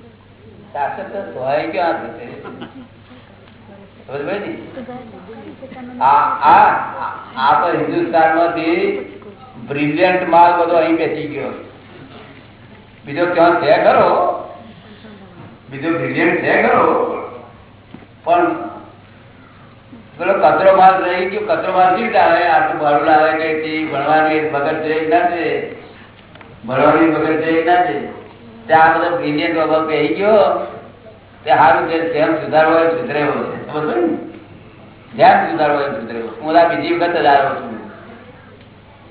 શાસક તો ધોવાઈ ક્યાં થશે? ખબર પડી ને? આ આ આ તો બ્રિલિયન્ટ માલ બધો અહીં બેસી ગયો. બીજો ક્યાં છે ખરો? બીજો બ્રિલિયન્ટ છે ખરો? પણ પેલો કચરો માલ રહી ગયો. કચરો માલ કેવી લાવે? આવે આટલું ભાડું લાવે કે ભણવાની બગડ રહી ના છે. ભણવાની વગર છે ના છે ત્યાં આ બધો બ્રિલિયન્ટ બાબા કહી ગયો. તે સારું છે જેમ સુધારવો હોય છે. પડી ને? જેમ સુધારવો હોય સુધરે હું આ બીજી વખત જ આવ્યો છું.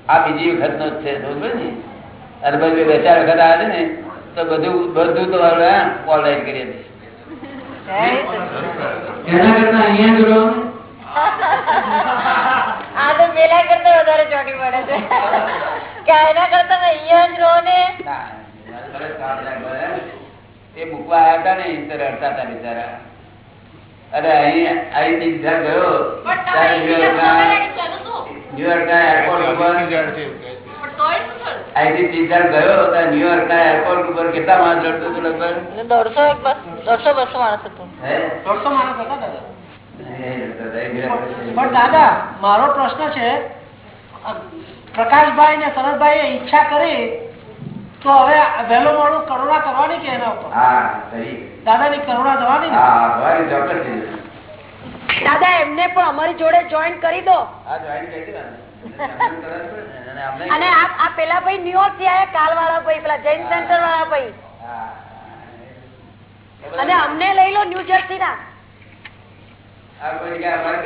આ બીજી વખત નો છે ને? અને પછી બે ચાર વખત આવે છે ને તો બધું બધું તમારું ઓનલાઈન કરી દઈશ એના કરતા અહીંયા જ આ તો પેલા કરતા વધારે ચોટી પડે છે. કે એના કરતા તમે અહીંયા જ રહો ને. એ મૂકવા આવ્યા હતા હતા બિચારા. અરે અહીં ગયો. એરપોર્ટ ઉપર. અહીંથી ટીચર ગયો ત્યાં ન્યુયોર્કના એરપોર્ટ ઉપર કેટલા માણસ રડતું હતું લગભગ? દોઢસો દોઢસો બસો માણસ હતું. દોઢસો માણસ હતા દાદા. પણ દાદા મારો પ્રશ્ન છે પ્રકાશભાઈ ને શરદભાઈ ઈચ્છા કરી તો હવે વહેલો મોડું કરુણા કરવાની કે એના ઉપર? દાદા ની કરુણા જવાની. દાદા એમને પણ અમારી જોડે જોઈન કરી દો. અને આ આ પેલા ભાઈ ન્યુયોર્કથી આયા કાલ વાળા ભાઈ પેલા જૈન સેન્ટર વાળા ભાઈ. અને અમને લઈ લો ન્યુ જર્સી ના. આ કોઈ જગ્યાએ અમારે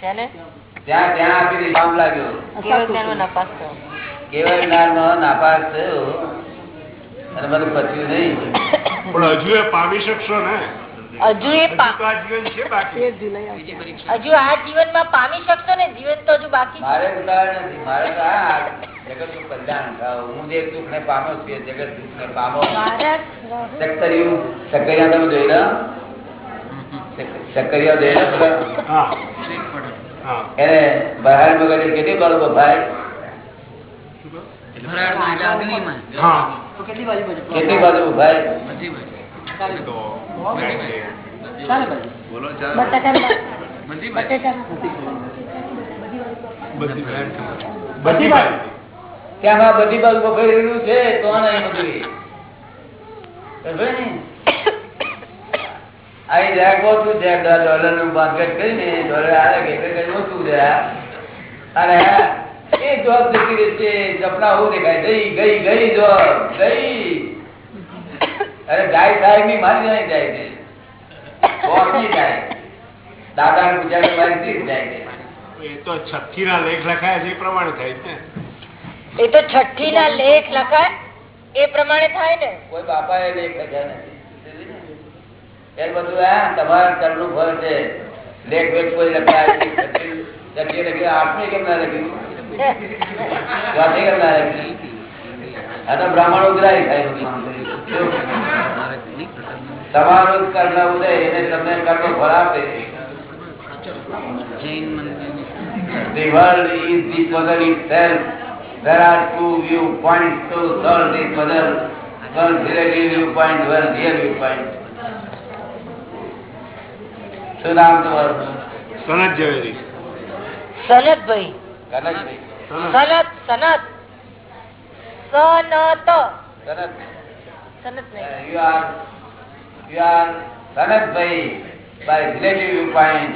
છે? ને ત્યાં ત્યાં આપી કામ લાગ્યો. કેવળ જ્ઞાન જ્ઞાનમાં નાપાસ થયો. અને બધું પચ્યું નહીં. પણ હજુ એ પામી શકશો ને? હજુ એ હજુ આ જીવન છે બાકી. બીજી પરીક્ષા. હજુ આ જીવનમાં પામી શકશો ને? જીવન તો હજુ બાકી મારે ઉતાવળ નથી. મારે તો આ જગતનું કલ્યાણ હું જે દુઃખ ને પામો છું જગત દુઃખ ને પામો. સક્કરિયું સક્કરિયા તમે જોઈ ચક- સક્કરિયા જોઈ પેલા? એને બહાર વગર કેટલી ભાઈ? બાજુ. બાજુ. કેટલી બાજુ ભાઈ. બધી બાજુ. બફાઈ રહેલું છે તો નહીં બધું? અહીં જરાક ઓછું છે ડોલરનું માર્કેટ કરીને ડોલર આવે કે ઓછું છે. અને એ જોબ જતી રહેશે સપના હું દેખાય. ગઈ ગઈ ગઈ જોબ ગઈ. અરે ગાય સાહેબની મારી નહીં જાય છે. જાય દાદા ને પૂછાને મારી થી જાય છે? એ તો છઠ્ઠી ના લેખ લખાય છે એ પ્રમાણે થાય છે ને. એ તો છઠ્ઠી ના લેખ લખાય એ પ્રમાણે થાય ને. કોઈ બાપા એ લેખ લખ્યા નથી. એ બધું આ તમારા કરનું ફળ છે લેખ વેખ કોઈ લખ્યા લખ્યું આઠમી કેમ ના લખ્યું બ્રાહ્મણ ઉઘરાઈ થાય. તમારું જ કર્મ ઉદય એને તમને કર્મ ફળ આપે જૈન મંદિરની The world is the puzzle itself. There are two viewpoints to solve this puzzle. One relative viewpoint, one real viewpoint. શું નામ તમારું સનત ઝવેરી સનતભાઈ કનકભાઈ સનત સનત સનત સનત નહીં you are you are કનકભાઈ by relative viewpoint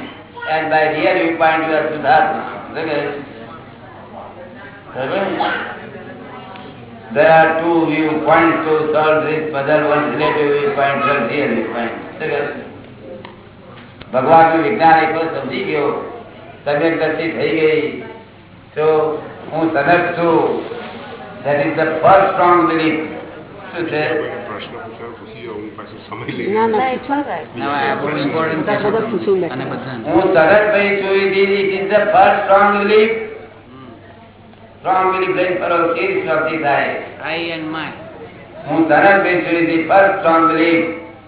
and by real viewpoint you are Siddhartha. There are two viewpoints to solve this puzzle, one relative viewpoint, one real viewpoint. Okay. ભગવાનનું વિજ્ઞાન એટલો સમજી ગયો સમ્યક દ્રષ્ટિ થઈ ગઈ. તો હું સનત છું. That is the first strong belief શું છે? હું પાછું સમય લઈ ના ના ના, પૂછો ને. આ બાઈ. હું. હું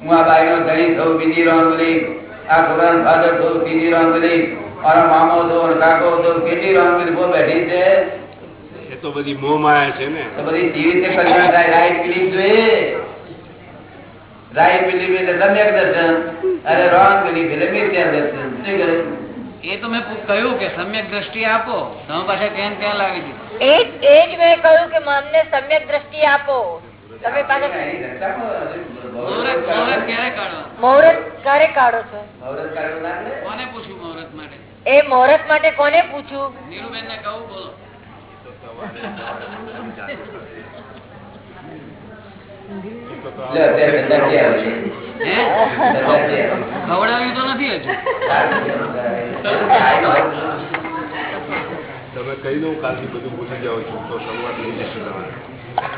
હું બાઈનો ધણી થઉં બીજી રોંગ belief. આ છોકરાનો ફાધર તો બીજી belief મારો મામો તો કાકો તો કેટલી wrong belief બેઠી છે. એ તો બધી મોહ માયા છે ને. તો બધી કેવી રીતે કલ્યાણ થાય? રાઈટ બિલીફ જોઈએ. રાઈટ બિલીફ એટલે સમ્યક દર્શન અને રોંગ બિલીફ એટલે મિથ્યા દર્શન. શું કરે એ તો મેં કહ્યું કે સમ્યક દ્રષ્ટિ આપો તમે પાછા કેમ ત્યાં લાવી દીધું? એ જ મેં કહ્યું કે અમને સમ્યક દ્રષ્ટિ આપો. પાછા માટે? કોને પૂછ્યું? નીરુબેન ને કહું બોલો. ખવડાવ્યું તો નથી હજુ? તમે કહી દઉં? કાલથી બધું ભૂલી જાઓ છો તો શરૂઆત લઈ જશો તમારે.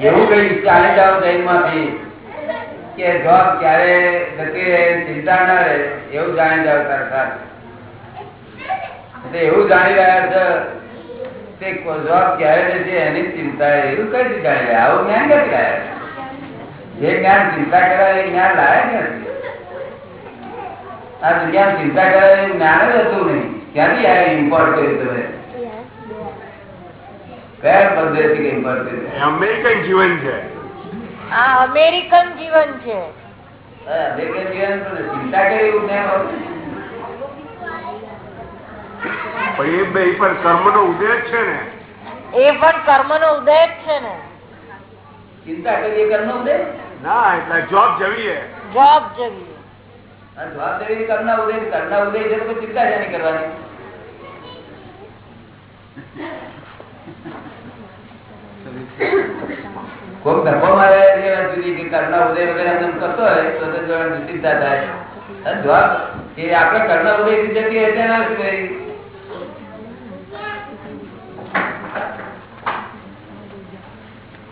એવું કઈ ચાલી જાવ જૈનમાંથી કે જોબ ક્યારે જતી રહે, ચિંતા ના રહે, એવું જાણી જાવ સરકાર એવું જાણી રહ્યા છે તે જોબ ક્યારે જશે, એની ચિંતા એવું કઈ રીતે જાણી રહ્યા? આવું જ્ઞાન નથી લાયા? જે જ્ઞાન ચિંતા કરાય એ જ્ઞાન લાયા નથી. આ દુનિયા ચિંતા કરાય એ જ્ઞાન જ હતું નહીં. ક્યાંથી આ ઇમ્પોર્ટ કર્યું તમે? કયા અમેરિકન જીવન છે. આ અમેરિકન જીવન છે. અમેરિકન જીવન ચિંતા કરી એવું. પણ એ બે પણ કર્મનો ઉદય જ છે ને. એ પણ કર્મનો ઉદય જ છે ને. ચિંતા કરીએ કર્મ ઉદય ના એટલે જોબ જવીએ જોબ જવી આ જવાબદારી કરના ઉદય કરના ઉદય છે તો ચિંતા નહીં કરવાની? કોક ધર્મ મારે સુધી કે કરના ઉદય વગેરે એમ કરતો હોય તો તો જોડે ચિંતા થાય. અને જવાબ એ આપણે કરના ઉદયથી જતી હોય ના કરી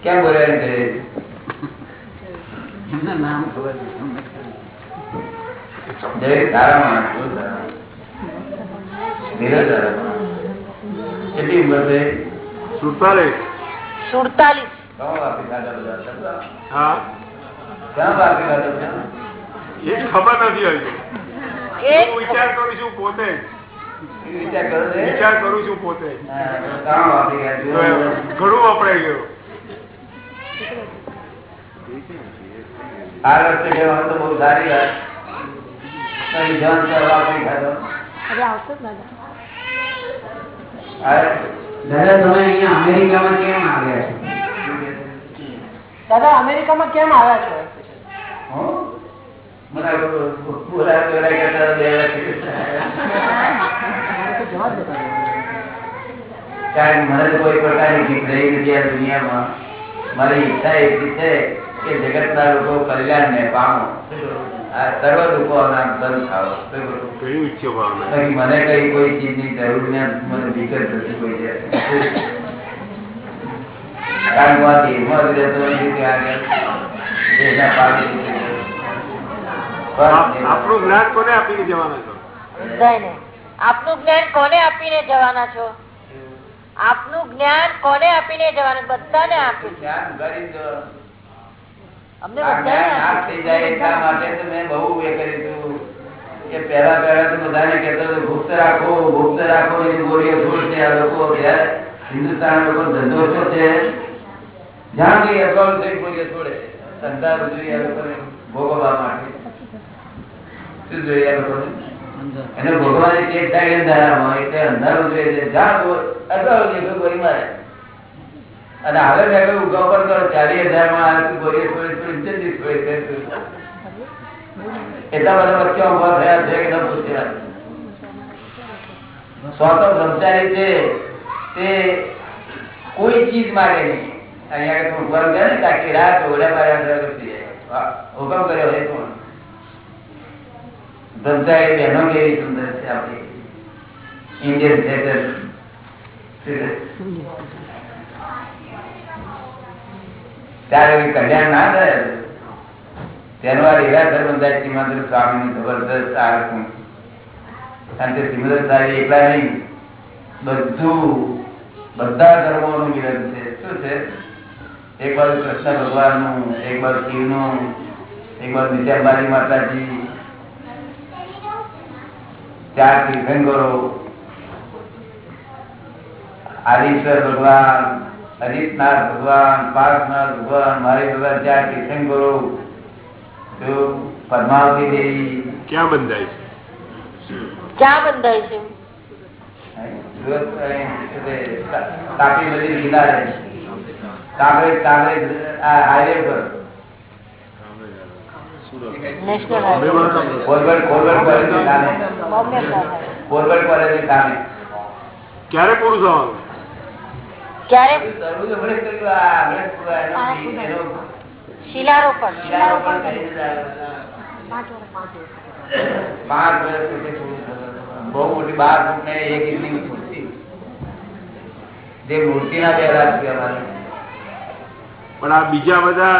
કેમ બોલ્યા છે એમના નામ ખબર છે જય માણસ ધીરજ કેટલી ઉંમર છે? સુડતાલીસ. સુડતાલીસ. ખબર નથી હજુ વિચાર કરું છું પોતે. વિચાર કરો છે? પોતે. ઘણું વપરાઈ ગયું. આ રસ્તે જવાનું તો બહુ સારી વાત. જન તો વાપરી ખાધો હવે આવશે દાદા આ દાદા તમે અહીંયા અમેરિકામાં કેમ આવ્યા છો? દાદા અમેરિકામાં કેમ આવ્યા છો? હું? મને કોઈ પ્રકારની જીત રહી નથી આ દુનિયામાં. મારી ઈચ્છા એટલી છે કે જગતના લોકો કલ્યાણને પામો. આ સર્વ દુઃખો બંધ થાવ ઘણી ઈચ્છો ભાવના? બાકી મને કઈ કોઈ ચીજની જરૂર ને મને વિગત નથી કોઈ છે કારણ કે આ દેહમાં જ રહેતો નથી ત્યાં આગળ દેહના પાપે નથી રહેતો. આપ- બસ આપણું જ્ઞાન કોને આપીને જવાના છો? બધાને આપનું જ્ઞાન કોને આપીને જવાના છો? આપનું જ્ઞાન કોને આપીને જવાના? બધાને આપ્યું છે. જ્ઞાન એટલા માટે તો બધાને કહેતો ગુપ્ત રાખો ગુપ્ત આ લોકો હિન્દુસ્તાન લોકો ધંધો શું છે? જ્યાં કઈ અગાઉ થઈ ગોળીઓ છોડે. ધંધા બધું આ લોકોને ભોગવવા માટે. શું જોઈએ આ લોકોને? એને ભોગવવાની ટેક થાય અંધારામાં એટલે અંધારું જોઈએ છે. જ્યાં ગો- અગાઉ દેખો ગોળી મારે. અને હવે મેં કહ્યું ઉગાવ પર કરો, ચાલીસ હજારમાં આવે તું બોલીએ, થોડી થોડી જલ્દી થોડી. એટલા બધા વચ્ચે ઊભા થયા છે ન પૂછ્યા સ્વતઃ બ્રહ્મચારી છે, તે કોઈ ચીજ માગે નહીં. અહીંયા તું ઊભા ગયા ને તાકી રાત ઓડા માર્યા કરતી જાય. હુકમ કર્યો હોય કોણ? બ્રહ્મચારી બહેનો કેવી સુંદર છે આપણી. ઇન્ડિયન થિયેટર ત્યારે કલ્યાણ ના થાય. તેનો આ લીલાધર બંધાય શ્રીમંદર સ્વામી જબરદસ્ત આરસું અને તે શ્રીમંદર સાહેબ એકલા નહીં, બધું, બધા ધર્મોનું મિલન છે. શું છે? એક બાજુ કૃષ્ણ ભગવાનનું, એક બાજુ શિવનું, એક બાજુ નિત્યાબારી માતાજી, ચાર તીર્થંકરો, આદિશ્વર ભગવાન અજીતનાથ ભગવાન પાર્થનાથ ભગવાન મારી ભગવાન ચાર તીર્થંકરો તો પદ્માવતી દેવી. ક્યાં બંધાય છે? ક્યાં બંધાય છે? તાપી કાંકરેજ કાંકરેજ હાઈવે પર. ક્યારે પૂરું થવાનું? ક્યારે? શિલારોપણ. બહુ મોટી બાર ફૂટ ને એક ઇંચની મૂર્તિ. જે મૂર્તિના બે લાખ પણ આ બીજા બધા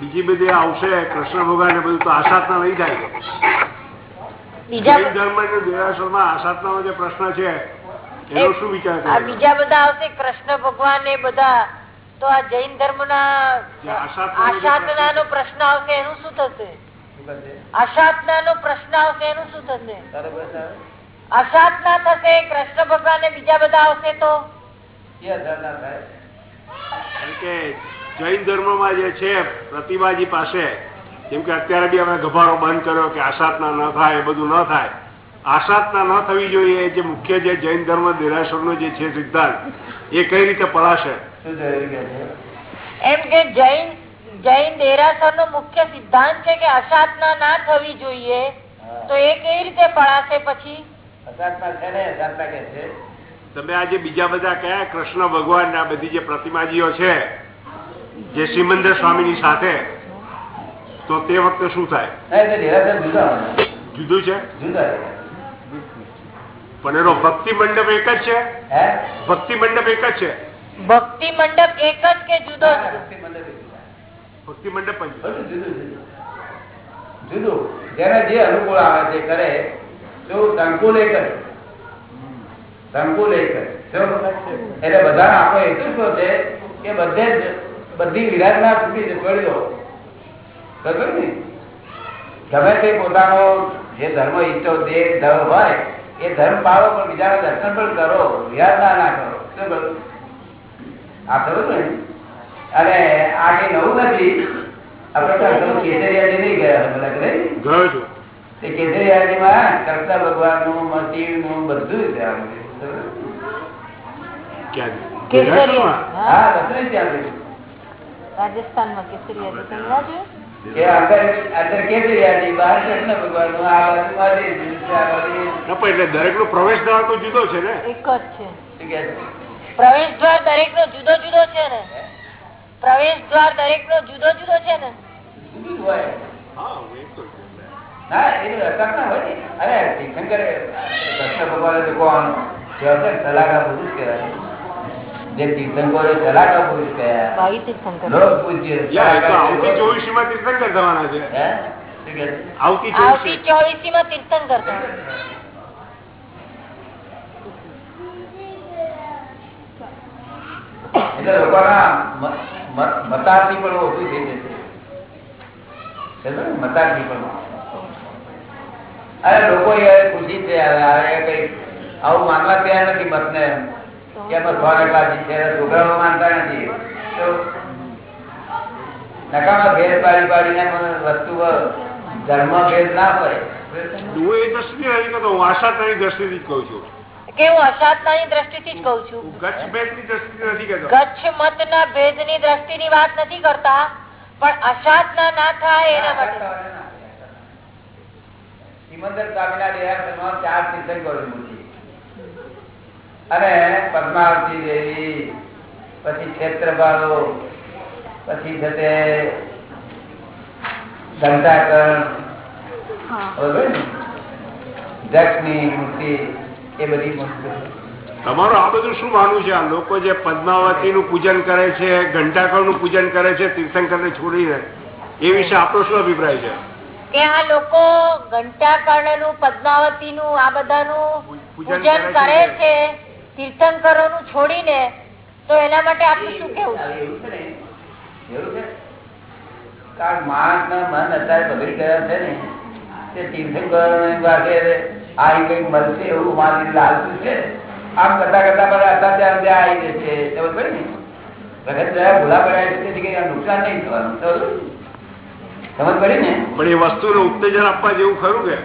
બીજી બધી આવશે કૃષ્ણ ભગવાન ને બધું તો આશાતના નહીં થાય જૈન ધર્મ અને દેરાસરમાં આશાતનાનો જે પ્રશ્ન છે બીજા બધા આવશે કૃષ્ણ ભગવાન એ બધા. તો આ જૈન ધર્મ ના આશાતના નો પ્રશ્ન આવશે એનું શું થશે? અસાધના નો પ્રશ્ન આવશે એનું શું થશે? આશાતના થશે કૃષ્ણ ભગવાન ને બીજા બધા આવશે તો? જૈન ધર્મ ધર્મમાં જે છે પ્રતિમાજી પાસે જેમ કે અત્યારે બી અમે ગભારો બંધ કર્યો કે આશાતના ન થાય એ બધું ન થાય. આશાતના ન થવી જોઈએ જે મુખ્ય જે જૈન ધર્મ દેરાસરનો જે છે સિદ્ધાંત એ કઈ રીતે પડાશે? કે એમ કે જૈન જૈન દેરાસર નો મુખ્ય સિદ્ધાંત છે કે અસાધના ના થવી જોઈએ તો એ કઈ રીતે પડાશે પછી? ને તમે આજે બીજા બધા કયા કૃષ્ણ ભગવાન ના આ બધી જે પ્રતિમાજીઓ છે જે સિમંદર સ્વામીની સાથે તો તે વખતે શું થાય? ના. જુદું છે? જુદા પણ એનો ભક્તિ મંડપ એક જ છે? ભક્તિ મંડપ એક જ છે? ભક્તિ મંડપ એક જ કે જુદો ભક્તિ મંડપ જુદું જુદું. જેને જે અનુકૂળ આવે તે કરે તો સંકુલ એક જ સંકુલ એક જ? એટલે બધા આપણો હેતુ શું છે? કે બધે જ બધી વિરાજના છૂટી છોડી દો ને? ગમે તે પોતાનો જે ધર્મ ઈચ્છો તે ધર્મ હોય એ ધર્મ પાળો પણ બીજાના દર્શન પણ કરો વિહાર ના કરો. શું કરું આ ખરું ને? અને આ કઈ નવું નથી. આપણે તો પેલું કેસરિયાજી નહીં ગયા બધા કરે ગયો છું. તે કેસરિયાજીમાં કૃષ્ણ ભગવાનનું શિવનું બધું. છે? આ બધું. ક્યાં કેસરિયા હા બધું ત્યાં રાજસ્થાનમાં કેસરિયા તમે દરેક નો પ્રવેશ દ્વાર તો જુદો છે ને. એક જ છે? પ્રવેશ દ્વાર દરેક નો જુદો જુદો છે ને. પ્રવેશ દ્વાર દરેક નો જુદો જુદો છે ને. જુદું હા એ તો ના એનું અસર ના હોય અરે ભગવાને કહેવાય છે, સલાહકાર કહેવાય. જે તીર્થંકરો સલાહકાર પુરુષ કયા લોક પૂજ્ય આવતી ચોવીસી માં તીર્થંકર થવાના છે? આવતી ચોવીસી માં તીર્થંકર એટલે લોકોના મતાર્થી પણ ઓછું થઈ જશે. ને? મતાર્થી પણ અરે લોકો ખુશી છે હવે હવે કઈ આવું માનવા તૈયાર નથી મતને કે છે છોકરાઓ માનતા નથી. તો નકામા ભેદ પાડી પાડીને વસ્તુ ધર્મ ભેદ ના પડે. હું એ દ્રષ્ટિથી નથી કહેતો હું આશા દ્રષ્ટિથી કહું છું. કે હું અસાધનાની દ્રષ્ટિથી જ છું. ગચ્છ ભેદની દ્રષ્ટિથી નથી મત ના ભેદની દ્રષ્ટિ ની વાત નથી કરતા પણ અસાધના ના થાય એના માટે. સિમંદર સ્વામીના દેરાસરમાં ચાર તીર્થંકરોની મૂર્તિ અને પદ્માવતી દેવી પછી ક્ષેત્રપાલો પછી છે ઘંટાકર્ણ બરોબર મૂર્તિ એ બધી મૂર્તિ તમારું આ બધું શું માનવું છે? આ લોકો જે પદ્માવતી નું પૂજન કરે છે ઘંટાકરનું પૂજન કરે છે તીર્થંકર ને છોડીને એ વિશે આપણો શું અભિપ્રાય છે? કે આ લોકો ઘંટાકર્ણનું પદ્માવતી નું આ બધાનું પૂજન પૂજન કરે કરે છે. તીર્થંકરો નું છોડીને તો એના માટે આપનું શું કેવું છે એવું છે ને? એવું છે? કારણ માણસ ના મન અત્યારે બગડી ગયા છે ને તે તીર્થંકરોની વાગે આ મળશે એવું માની લાલતું છે. આમ કરતા કરતા પણ અત્યારે ત્યાં ત્યાં આવી જશે. ખબર પડે ને? વખત જરા ભૂલા પડ્યા છે નુકસાન નહીં થવાનું. સમજ પડી ને? પણ એ વસ્તુને ઉત્તેજન આપવા જેવું ખરું કે?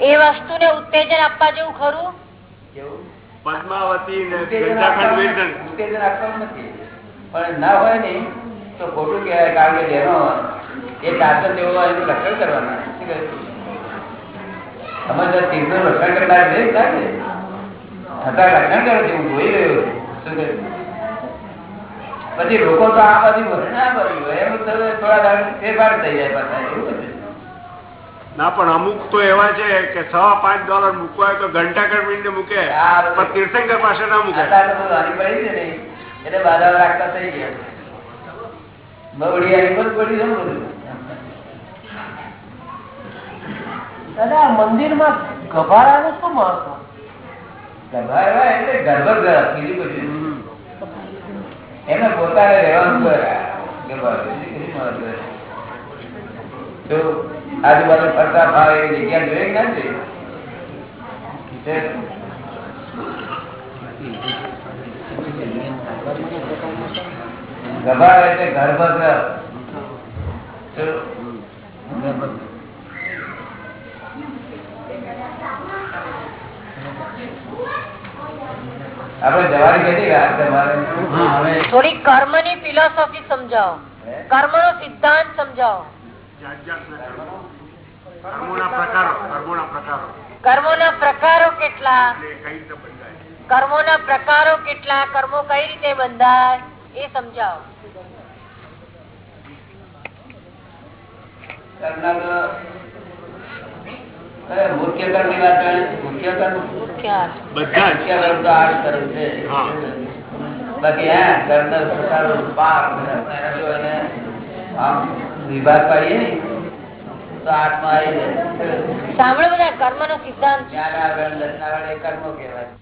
એ વસ્તુને ઉત્તેજન આપવા જેવું ખરું? નથી. પણ ના હોય ને તો ખોટું કહેવાય કારણ કે જેનો એ શાસન જેવો હોય એનું રક્ષણ કરવાના. શું તીર્થનું રક્ષણ કરનાર છે ને? સાહેબ? અત્યારે રક્ષણ કરે છે હું જોઈ રહ્યો શું પછી લોકો તો આ બધી ના આ એમ થોડા ફેરફાર થઈ જાય પાછા એવું છે ના પણ અમુક તો એવા છે કે સવા પાંચ ડોલર મૂકવા હોય તો ઘર મીંડે મૂકે. પણ તીર્થંકર પાસે ના મૂકે. બાધા બધું. મંદિરમાં ગભાડાનું શું મહત્વ? ગભા એવા એટલે ગર્ભગૃહ, બીજું કશું એમને પોતાને રહેવાનું બીજું મહત્વ આજુબાજુ ફરતા ફાવે એ જગ્યા જોઈએ કે ના જોઈએ? ગભા એટલે જવાની કેટલી થોડી કર્મની ફિલોસોફી સમજાવો? કર્મ નો સિદ્ધાંત સમજાવો. કર્મોના પ્રકારો કર્મોના પ્રકારો કર્મો ના પ્રકારો કેટલા? એટલે કઈ રીતે બંધાય? કર્મો ના પ્રકારો કેટલા? કર્મો કઈ રીતે બંધાય? એ સમજાવો. કર્મના તો અરે મુખ્ય કર્મની વાત કરે છે. મુખ્ય કર્મ મુખ્ય બધા જ. મુખ્ય કર્મ તો આઠ કર્મ છે. હા. બાકી હા કર્મ પ્રકારો પાપ એના જો એને આમ વિભાગ પાડીએ ને તો આઠમાં આવી જાય સાંભળો બધા કર્મ નો સિદ્ધાંત કર્મ કેવાય